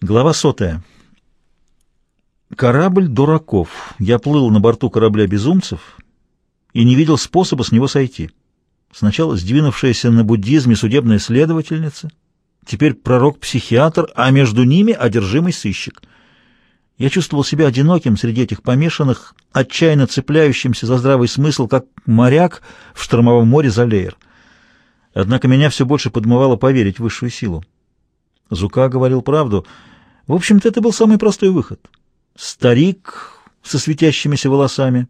Глава сотая. Корабль дураков. Я плыл на борту корабля безумцев и не видел способа с него сойти. Сначала сдвинувшаяся на буддизме судебная следовательница, теперь пророк-психиатр, а между ними одержимый сыщик. Я чувствовал себя одиноким среди этих помешанных, отчаянно цепляющимся за здравый смысл, как моряк в штормовом море за леер. Однако меня все больше подмывало поверить в высшую силу. Зука говорил правду. В общем-то, это был самый простой выход. Старик со светящимися волосами,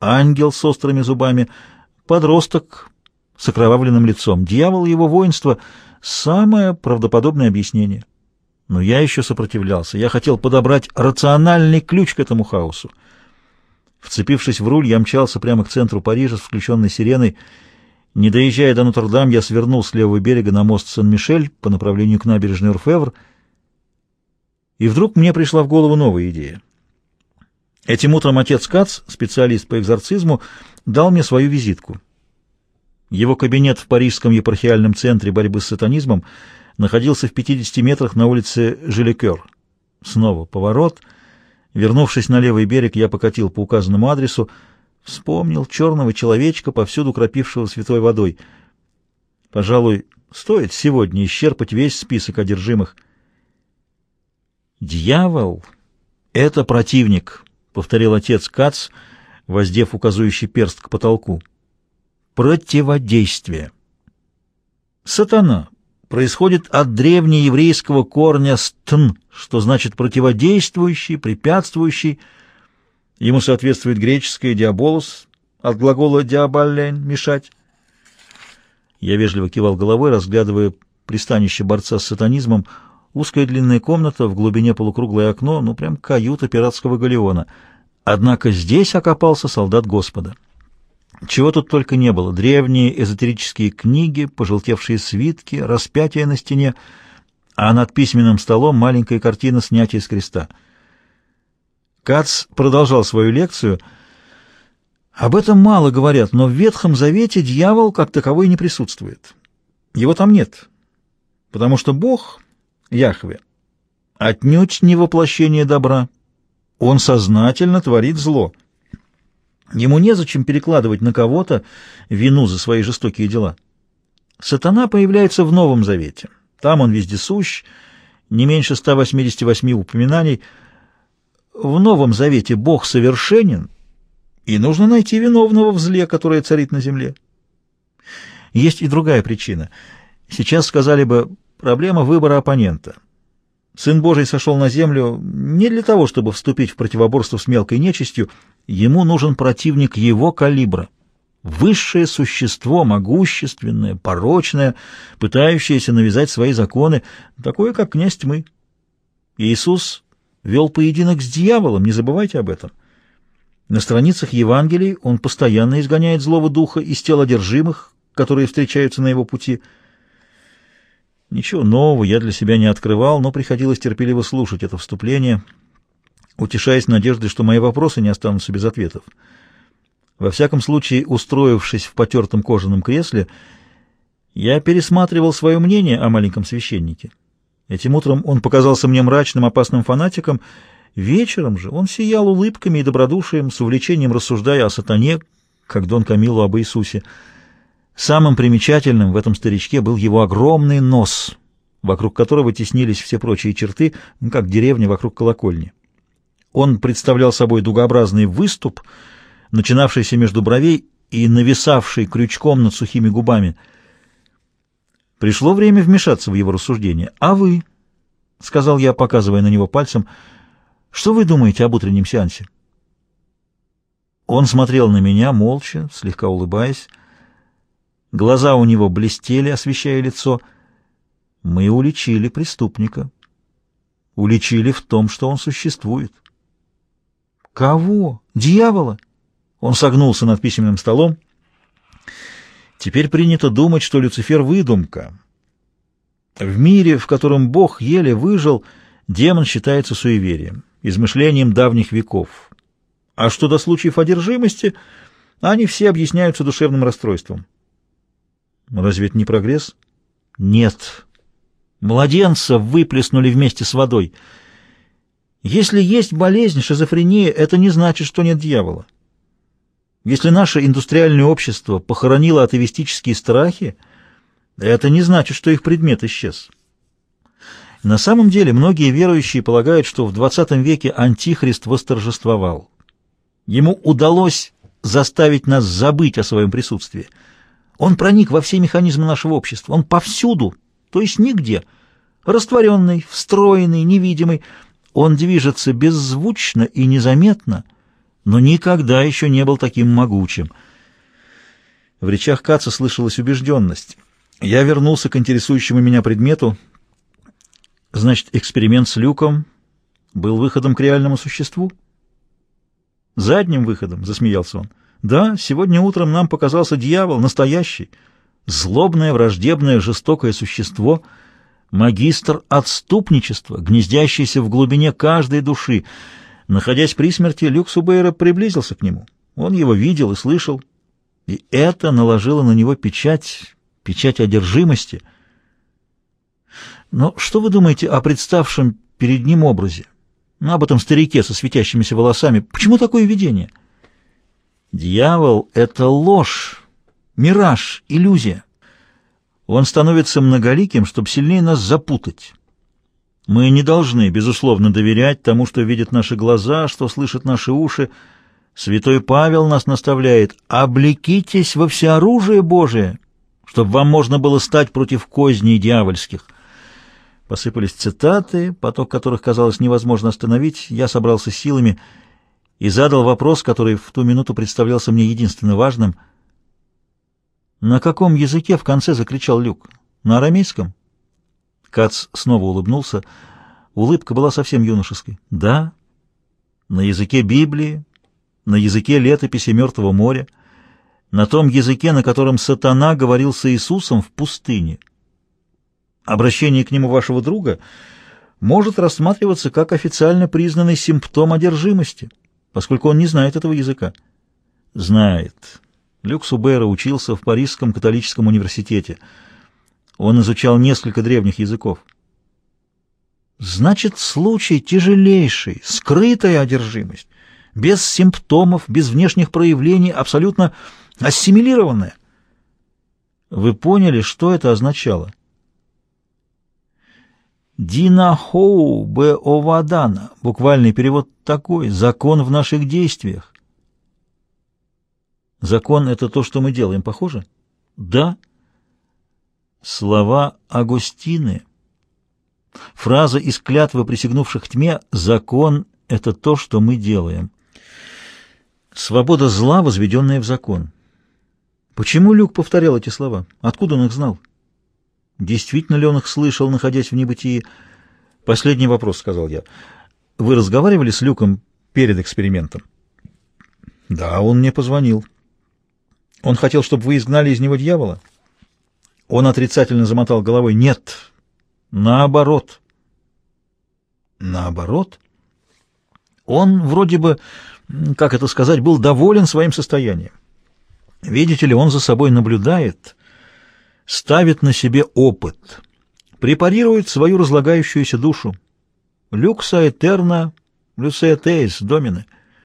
ангел с острыми зубами, подросток с окровавленным лицом, дьявол и его воинство — самое правдоподобное объяснение. Но я еще сопротивлялся. Я хотел подобрать рациональный ключ к этому хаосу. Вцепившись в руль, я мчался прямо к центру Парижа с включенной сиреной, не доезжая до Нотр-Дам, я свернул с левого берега на мост Сан-Мишель по направлению к набережной Орфевр, и вдруг мне пришла в голову новая идея. Этим утром отец Кац, специалист по экзорцизму, дал мне свою визитку. Его кабинет в Парижском епархиальном центре борьбы с сатанизмом находился в 50 метрах на улице Жилекер. Снова поворот. Вернувшись на левый берег, я покатил по указанному адресу, Вспомнил черного человечка, повсюду кропившего святой водой. Пожалуй, стоит сегодня исчерпать весь список одержимых. «Дьявол — это противник», — повторил отец Кац, воздев указующий перст к потолку. «Противодействие». «Сатана» происходит от древнееврейского корня «стн», что значит «противодействующий», «препятствующий», Ему соответствует греческое «диаболос» от глагола «диабаллен» — «мешать». Я вежливо кивал головой, разглядывая пристанище борца с сатанизмом, узкая длинная комната, в глубине полукруглое окно, ну прям каюта пиратского галеона. Однако здесь окопался солдат Господа. Чего тут только не было. Древние эзотерические книги, пожелтевшие свитки, распятие на стене, а над письменным столом маленькая картина снятия с креста — Кац продолжал свою лекцию. Об этом мало говорят, но в Ветхом Завете дьявол как таковой не присутствует. Его там нет, потому что Бог, Яхве, отнюдь не воплощение добра. Он сознательно творит зло. Ему незачем перекладывать на кого-то вину за свои жестокие дела. Сатана появляется в Новом Завете. Там он вездесущ, не меньше 188 упоминаний – в Новом Завете Бог совершенен, и нужно найти виновного в зле, которое царит на земле. Есть и другая причина. Сейчас сказали бы проблема выбора оппонента. Сын Божий сошел на землю не для того, чтобы вступить в противоборство с мелкой нечистью, ему нужен противник его калибра. Высшее существо, могущественное, порочное, пытающееся навязать свои законы, такое, как князь тьмы. Иисус вел поединок с дьяволом, не забывайте об этом. На страницах Евангелий он постоянно изгоняет злого духа из тел одержимых, которые встречаются на его пути. Ничего нового я для себя не открывал, но приходилось терпеливо слушать это вступление, утешаясь надеждой, что мои вопросы не останутся без ответов. Во всяком случае, устроившись в потертом кожаном кресле, я пересматривал свое мнение о маленьком священнике. Этим утром он показался мне мрачным, опасным фанатиком. Вечером же он сиял улыбками и добродушием, с увлечением рассуждая о сатане, как Дон Камилу об Иисусе. Самым примечательным в этом старичке был его огромный нос, вокруг которого теснились все прочие черты, ну, как деревня вокруг колокольни. Он представлял собой дугообразный выступ, начинавшийся между бровей и нависавший крючком над сухими губами — Пришло время вмешаться в его рассуждение. «А вы?» — сказал я, показывая на него пальцем. «Что вы думаете об утреннем сеансе?» Он смотрел на меня, молча, слегка улыбаясь. Глаза у него блестели, освещая лицо. Мы уличили преступника. Уличили в том, что он существует. «Кого? Дьявола?» Он согнулся над письменным столом. Теперь принято думать, что Люцифер — выдумка. В мире, в котором Бог еле выжил, демон считается суеверием, измышлением давних веков. А что до случаев одержимости, они все объясняются душевным расстройством. Разве это не прогресс? Нет. Младенца выплеснули вместе с водой. Если есть болезнь, шизофрения, это не значит, что нет дьявола. Если наше индустриальное общество похоронило атеистические страхи, это не значит, что их предмет исчез. На самом деле, многие верующие полагают, что в XX веке Антихрист восторжествовал. Ему удалось заставить нас забыть о своем присутствии. Он проник во все механизмы нашего общества, он повсюду, то есть нигде. Растворенный, встроенный, невидимый. Он движется беззвучно и незаметно, но никогда еще не был таким могучим. В речах Каца слышалась убежденность. Я вернулся к интересующему меня предмету. Значит, эксперимент с люком был выходом к реальному существу? Задним выходом, засмеялся он. Да, сегодня утром нам показался дьявол, настоящий, злобное, враждебное, жестокое существо, магистр отступничества, гнездящийся в глубине каждой души. Находясь при смерти, Люк Субейра приблизился к нему. Он его видел и слышал, и это наложило на него печать, печать одержимости. Но что вы думаете о представшем перед ним образе? Ну, об этом старике со светящимися волосами. Почему такое видение? Дьявол — это ложь, мираж, иллюзия. Он становится многоликим, чтобы сильнее нас запутать. Мы не должны, безусловно, доверять тому, что видят наши глаза, что слышат наши уши. Святой Павел нас наставляет «Облекитесь во всеоружие Божие, чтобы вам можно было стать против козней дьявольских». Посыпались цитаты, поток которых казалось невозможно остановить. Я собрался силами и задал вопрос, который в ту минуту представлялся мне единственно важным. «На каком языке в конце закричал Люк? На арамейском?» Кац снова улыбнулся. Улыбка была совсем юношеской. «Да, на языке Библии, на языке летописи Мертвого моря, на том языке, на котором сатана говорил с Иисусом в пустыне. Обращение к нему вашего друга может рассматриваться как официально признанный симптом одержимости» поскольку он не знает этого языка. Знает. Люк Субера учился в Парижском католическом университете. Он изучал несколько древних языков. Значит, случай тяжелейший, скрытая одержимость, без симптомов, без внешних проявлений, абсолютно ассимилированная. Вы поняли, что это означало? Динахоу бе овадана. Буквальный перевод такой. Закон в наших действиях. Закон — это то, что мы делаем, похоже? Да. Слова Агустины. Фраза из клятвы присягнувших тьме «Закон — это то, что мы делаем». Свобода зла, возведенная в закон. Почему Люк повторял эти слова? Откуда он их знал? Действительно ли он их слышал, находясь в небытии? Последний вопрос, сказал я. Вы разговаривали с Люком перед экспериментом? Да, он мне позвонил. Он хотел, чтобы вы изгнали из него дьявола? Он отрицательно замотал головой. Нет, наоборот. Наоборот? Он вроде бы, как это сказать, был доволен своим состоянием. Видите ли, он за собой наблюдает ставит на себе опыт, препарирует свою разлагающуюся душу. Люкса этерна, люсеатеис, домины —